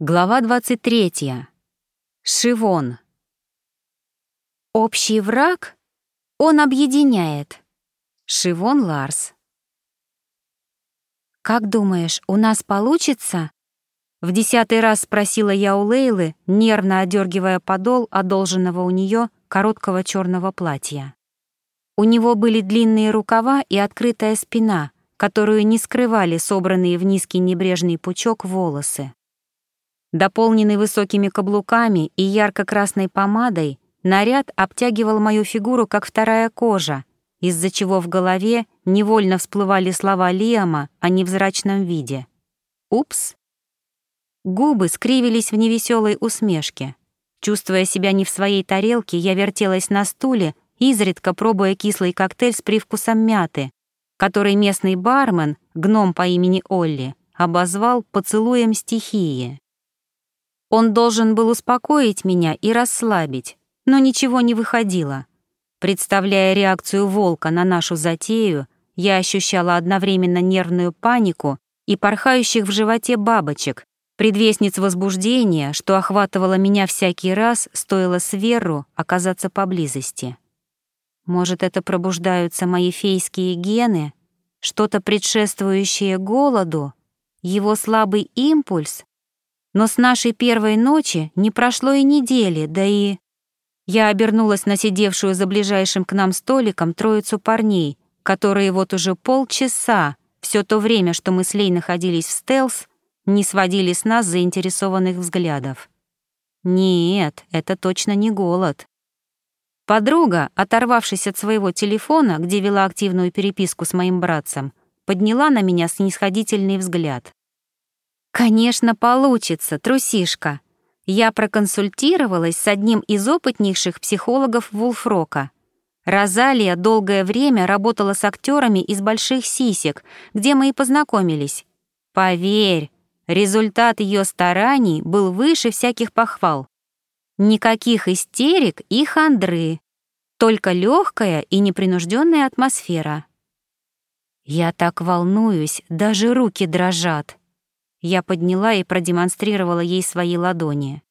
Глава 23. Шивон. Общий враг? Он объединяет. Шивон Ларс. «Как думаешь, у нас получится?» В десятый раз спросила я у Лейлы, нервно одергивая подол одолженного у нее короткого черного платья. У него были длинные рукава и открытая спина, которую не скрывали собранные в низкий небрежный пучок волосы. Дополненный высокими каблуками и ярко-красной помадой, наряд обтягивал мою фигуру, как вторая кожа, из-за чего в голове невольно всплывали слова Лиама о невзрачном виде. «Упс!» Губы скривились в невеселой усмешке. Чувствуя себя не в своей тарелке, я вертелась на стуле, изредка пробуя кислый коктейль с привкусом мяты, который местный бармен, гном по имени Олли, обозвал поцелуем стихии. Он должен был успокоить меня и расслабить, но ничего не выходило. Представляя реакцию волка на нашу затею, я ощущала одновременно нервную панику и порхающих в животе бабочек, предвестниц возбуждения, что охватывало меня всякий раз, стоило Сверру оказаться поблизости. Может, это пробуждаются мои фейские гены, что-то предшествующее голоду, его слабый импульс, но с нашей первой ночи не прошло и недели, да и... Я обернулась на сидевшую за ближайшим к нам столиком троицу парней, которые вот уже полчаса, все то время, что мы с Лей находились в стелс, не сводили с нас заинтересованных взглядов. Нет, это точно не голод. Подруга, оторвавшись от своего телефона, где вела активную переписку с моим братцем, подняла на меня снисходительный взгляд. Конечно, получится, трусишка. Я проконсультировалась с одним из опытнейших психологов Вулфрока. Розалия долгое время работала с актерами из больших сисек, где мы и познакомились. Поверь, результат ее стараний был выше всяких похвал. Никаких истерик и хандры, только легкая и непринужденная атмосфера. Я так волнуюсь, даже руки дрожат. Я подняла и продемонстрировала ей свои ладони.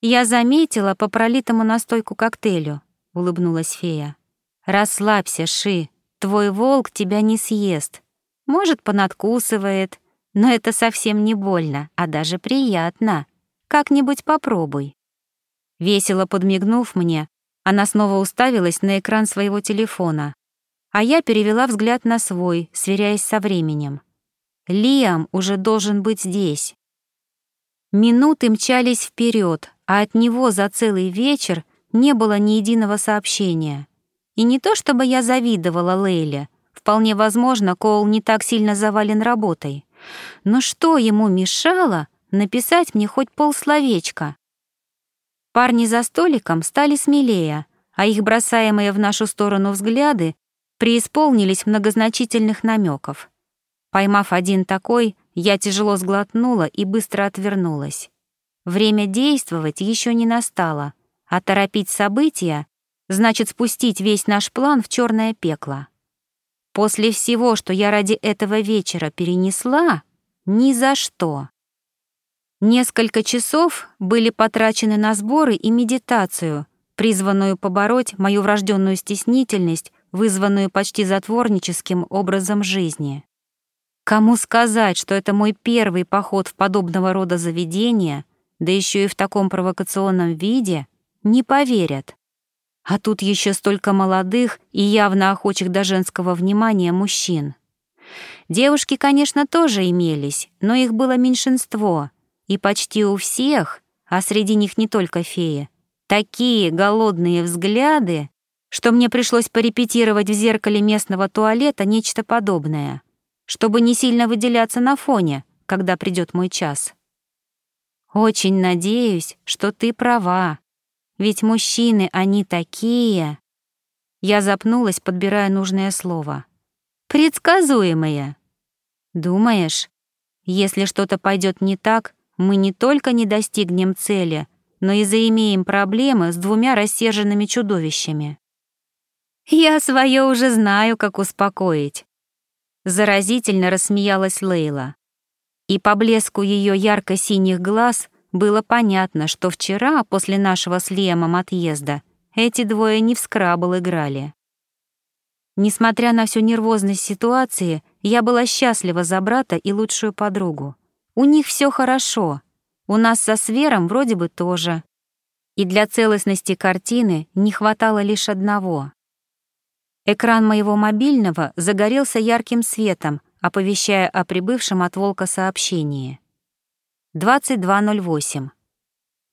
«Я заметила по пролитому настойку коктейлю», — улыбнулась фея. «Расслабься, Ши, твой волк тебя не съест. Может, понадкусывает, но это совсем не больно, а даже приятно. Как-нибудь попробуй». Весело подмигнув мне, она снова уставилась на экран своего телефона, а я перевела взгляд на свой, сверяясь со временем. Лиам уже должен быть здесь. Минуты мчались вперед, а от него за целый вечер не было ни единого сообщения. И не то чтобы я завидовала Лейле, вполне возможно, Коул не так сильно завален работой. Но что ему мешало написать мне хоть полсловечка? Парни за столиком стали смелее, а их бросаемые в нашу сторону взгляды преисполнились многозначительных намеков. Поймав один такой, я тяжело сглотнула и быстро отвернулась. Время действовать еще не настало, а торопить события значит спустить весь наш план в черное пекло. После всего, что я ради этого вечера перенесла, ни за что. Несколько часов были потрачены на сборы и медитацию, призванную побороть мою врожденную стеснительность, вызванную почти затворническим образом жизни. Кому сказать, что это мой первый поход в подобного рода заведение, да еще и в таком провокационном виде, не поверят. А тут еще столько молодых и явно охочих до женского внимания мужчин. Девушки, конечно, тоже имелись, но их было меньшинство, и почти у всех, а среди них не только феи, такие голодные взгляды, что мне пришлось порепетировать в зеркале местного туалета нечто подобное — чтобы не сильно выделяться на фоне, когда придет мой час. Очень надеюсь, что ты права, ведь мужчины, они такие... Я запнулась, подбирая нужное слово. Предсказуемые. Думаешь, если что-то пойдет не так, мы не только не достигнем цели, но и заимеем проблемы с двумя рассерженными чудовищами. Я свое уже знаю, как успокоить. Заразительно рассмеялась Лейла. И по блеску ее ярко-синих глаз было понятно, что вчера, после нашего с Лемом отъезда, эти двое не в скрабл играли. Несмотря на всю нервозность ситуации, я была счастлива за брата и лучшую подругу. У них все хорошо. У нас со Свером вроде бы тоже. И для целостности картины не хватало лишь одного. Экран моего мобильного загорелся ярким светом, оповещая о прибывшем от волка сообщении. 22.08.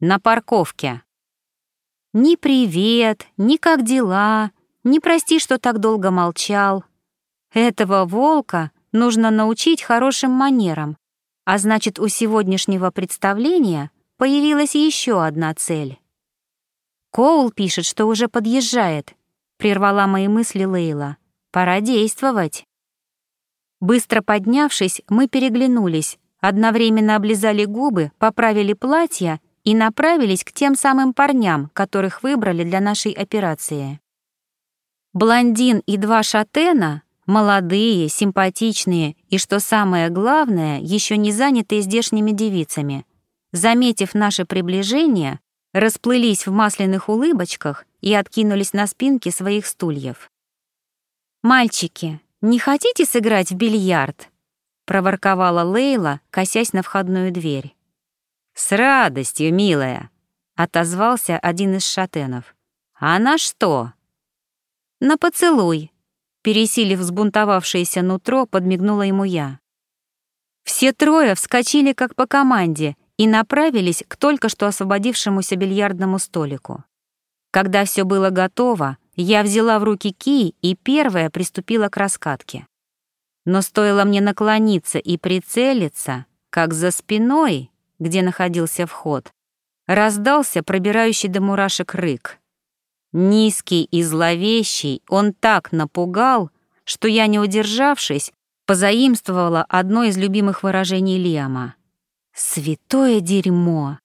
На парковке. Ни привет, ни как дела, ни прости, что так долго молчал. Этого волка нужно научить хорошим манерам, а значит, у сегодняшнего представления появилась еще одна цель. Коул пишет, что уже подъезжает, прервала мои мысли Лейла. Пора действовать. Быстро поднявшись, мы переглянулись, одновременно облизали губы, поправили платья и направились к тем самым парням, которых выбрали для нашей операции. Блондин и два шатена, молодые, симпатичные и, что самое главное, еще не занятые здешними девицами, заметив наше приближение, расплылись в масляных улыбочках и откинулись на спинки своих стульев. «Мальчики, «Не хотите сыграть в бильярд?» — проворковала Лейла, косясь на входную дверь. «С радостью, милая!» — отозвался один из шатенов. «А на что?» «На поцелуй!» — пересилив взбунтовавшееся нутро, подмигнула ему я. Все трое вскочили как по команде и направились к только что освободившемуся бильярдному столику. Когда все было готово, я взяла в руки кий и первая приступила к раскатке. Но стоило мне наклониться и прицелиться, как за спиной, где находился вход, раздался пробирающий до мурашек рык. Низкий и зловещий он так напугал, что я, не удержавшись, позаимствовала одно из любимых выражений Лиама. «Святое дерьмо!»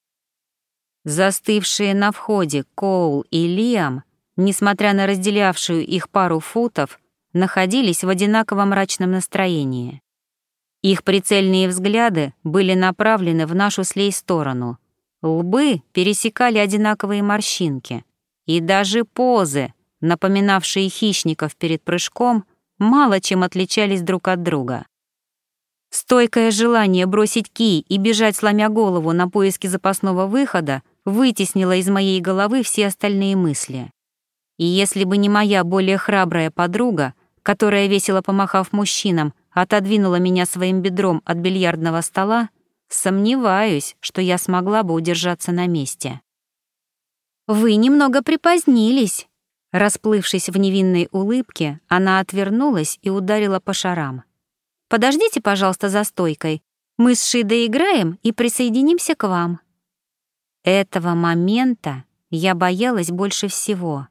Застывшие на входе Коул и Лиам несмотря на разделявшую их пару футов, находились в одинаково мрачном настроении. Их прицельные взгляды были направлены в нашу слей сторону. Лбы пересекали одинаковые морщинки, и даже позы, напоминавшие хищников перед прыжком, мало чем отличались друг от друга. Стойкое желание бросить ки и бежать, сломя голову на поиски запасного выхода, вытеснило из моей головы все остальные мысли. И если бы не моя более храбрая подруга, которая, весело помахав мужчинам, отодвинула меня своим бедром от бильярдного стола, сомневаюсь, что я смогла бы удержаться на месте. «Вы немного припозднились», Расплывшись в невинной улыбке, она отвернулась и ударила по шарам. «Подождите, пожалуйста, за стойкой. Мы с Шидой играем и присоединимся к вам». Этого момента я боялась больше всего.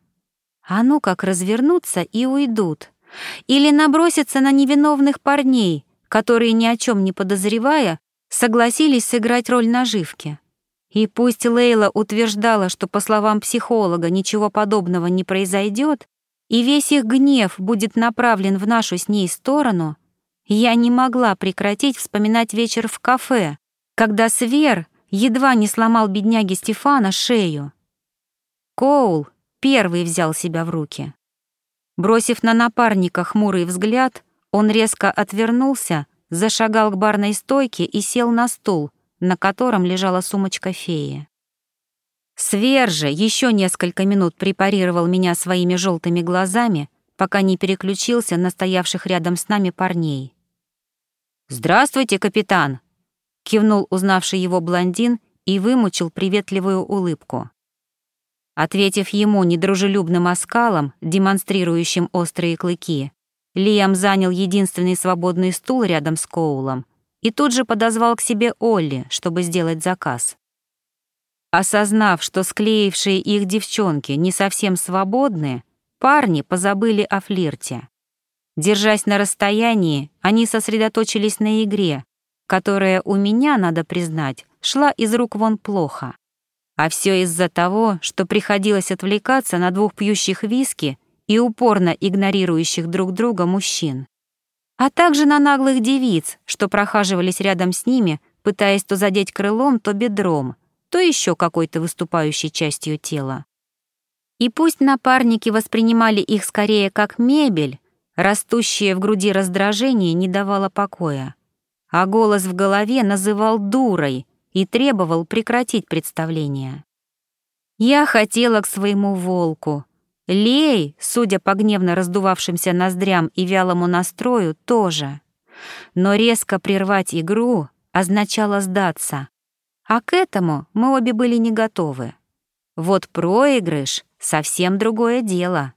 А ну как развернуться и уйдут. Или набросятся на невиновных парней, которые, ни о чем не подозревая, согласились сыграть роль наживки. И пусть Лейла утверждала, что, по словам психолога, ничего подобного не произойдет, и весь их гнев будет направлен в нашу с ней сторону, я не могла прекратить вспоминать вечер в кафе, когда Свер едва не сломал бедняге Стефана шею. Коул первый взял себя в руки. Бросив на напарника хмурый взгляд, он резко отвернулся, зашагал к барной стойке и сел на стул, на котором лежала сумочка феи. Сверже еще несколько минут препарировал меня своими желтыми глазами, пока не переключился на стоявших рядом с нами парней. «Здравствуйте, капитан!» — кивнул узнавший его блондин и вымучил приветливую улыбку. Ответив ему недружелюбным оскалом, демонстрирующим острые клыки, Лиам занял единственный свободный стул рядом с Коулом и тут же подозвал к себе Олли, чтобы сделать заказ. Осознав, что склеившие их девчонки не совсем свободны, парни позабыли о флирте. Держась на расстоянии, они сосредоточились на игре, которая у меня, надо признать, шла из рук вон плохо. А все из-за того, что приходилось отвлекаться на двух пьющих виски и упорно игнорирующих друг друга мужчин. а также на наглых девиц, что прохаживались рядом с ними, пытаясь то задеть крылом, то бедром, то еще какой-то выступающей частью тела. И пусть напарники воспринимали их скорее как мебель, растущее в груди раздражение не давало покоя, а голос в голове называл дурой и требовал прекратить представление. Я хотела к своему волку. Лей, судя по гневно раздувавшимся ноздрям и вялому настрою, тоже. Но резко прервать игру означало сдаться. А к этому мы обе были не готовы. Вот проигрыш — совсем другое дело.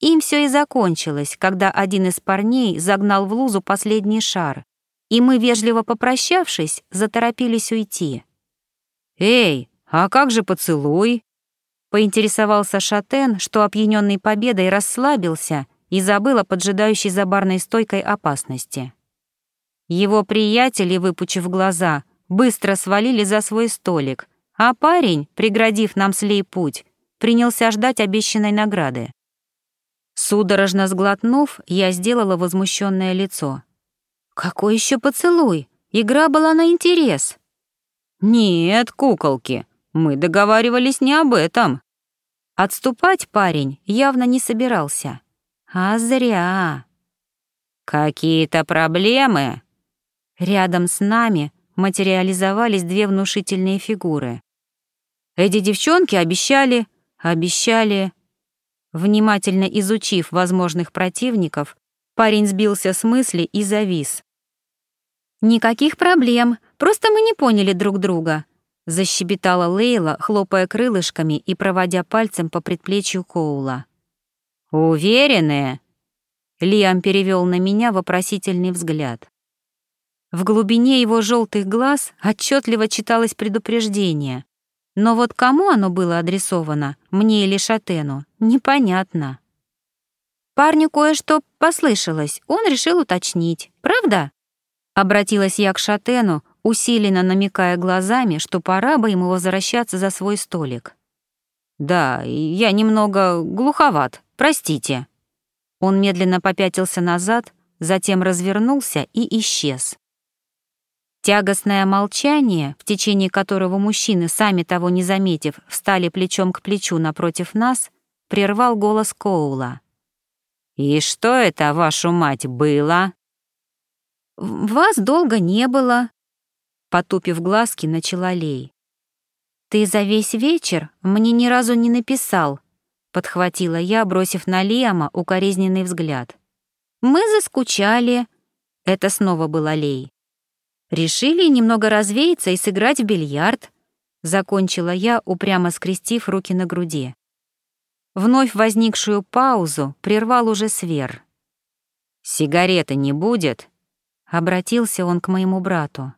Им все и закончилось, когда один из парней загнал в лузу последний шар, и мы, вежливо попрощавшись, заторопились уйти. «Эй, а как же поцелуй?» Поинтересовался Шатен, что опьяненный победой расслабился и забыл о поджидающей за барной стойкой опасности. Его приятели, выпучив глаза, быстро свалили за свой столик, а парень, преградив нам слей путь, принялся ждать обещанной награды. Судорожно сглотнув, я сделала возмущенное лицо. «Какой еще поцелуй? Игра была на интерес». «Нет, куколки, мы договаривались не об этом». Отступать парень явно не собирался. А зря. «Какие-то проблемы?» Рядом с нами материализовались две внушительные фигуры. Эти девчонки обещали, обещали. Внимательно изучив возможных противников, парень сбился с мысли и завис. «Никаких проблем, просто мы не поняли друг друга», защебетала Лейла, хлопая крылышками и проводя пальцем по предплечью Коула. «Уверенные?» Лиам перевел на меня вопросительный взгляд. В глубине его желтых глаз отчетливо читалось предупреждение. Но вот кому оно было адресовано, мне или Шатену, непонятно. Парню кое-что послышалось, он решил уточнить. Правда? Обратилась я к Шатену, усиленно намекая глазами, что пора бы ему возвращаться за свой столик. «Да, я немного глуховат, простите». Он медленно попятился назад, затем развернулся и исчез. Тягостное молчание, в течение которого мужчины, сами того не заметив, встали плечом к плечу напротив нас, прервал голос Коула. «И что это, вашу мать, было?» «Вас долго не было», — потупив глазки, начала Лей. «Ты за весь вечер мне ни разу не написал», — подхватила я, бросив на Лиама укоризненный взгляд. «Мы заскучали», — это снова была Лей. Решили немного развеяться и сыграть в бильярд, закончила я, упрямо скрестив руки на груди. Вновь возникшую паузу прервал уже Свер. «Сигареты не будет?» — обратился он к моему брату.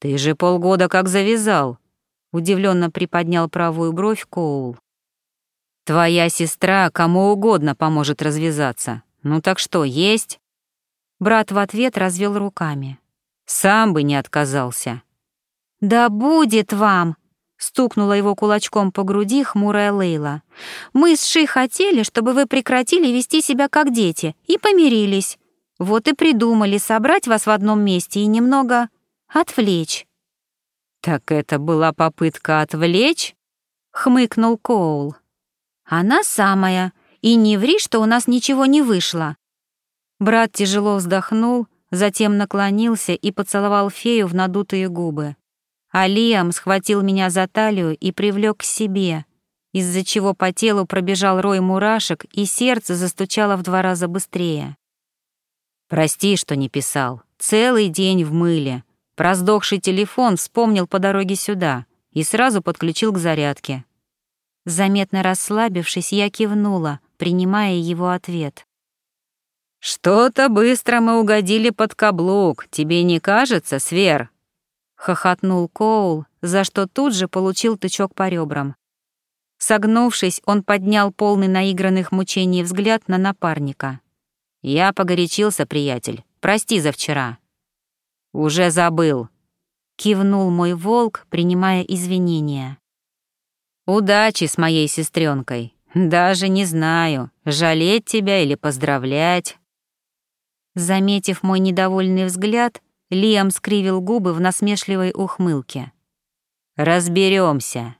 «Ты же полгода как завязал», — удивленно приподнял правую бровь Коул. «Твоя сестра кому угодно поможет развязаться. Ну так что, есть?» Брат в ответ развел руками. Сам бы не отказался. «Да будет вам!» — стукнула его кулачком по груди хмурая Лейла. «Мы с Ши хотели, чтобы вы прекратили вести себя как дети и помирились. Вот и придумали собрать вас в одном месте и немного отвлечь». «Так это была попытка отвлечь?» — хмыкнул Коул. «Она самая. И не ври, что у нас ничего не вышло». Брат тяжело вздохнул, затем наклонился и поцеловал фею в надутые губы. А Лиам схватил меня за талию и привлек к себе, из-за чего по телу пробежал рой мурашек и сердце застучало в два раза быстрее. «Прости, что не писал. Целый день в мыле. Про сдохший телефон вспомнил по дороге сюда и сразу подключил к зарядке». Заметно расслабившись, я кивнула, принимая его ответ. «Что-то быстро мы угодили под каблук, тебе не кажется, Свер?» — хохотнул Коул, за что тут же получил тычок по ребрам. Согнувшись, он поднял полный наигранных мучений взгляд на напарника. «Я погорячился, приятель. Прости за вчера». «Уже забыл», — кивнул мой волк, принимая извинения. «Удачи с моей сестренкой. Даже не знаю, жалеть тебя или поздравлять». Заметив мой недовольный взгляд, Лиам скривил губы в насмешливой ухмылке. Разберемся.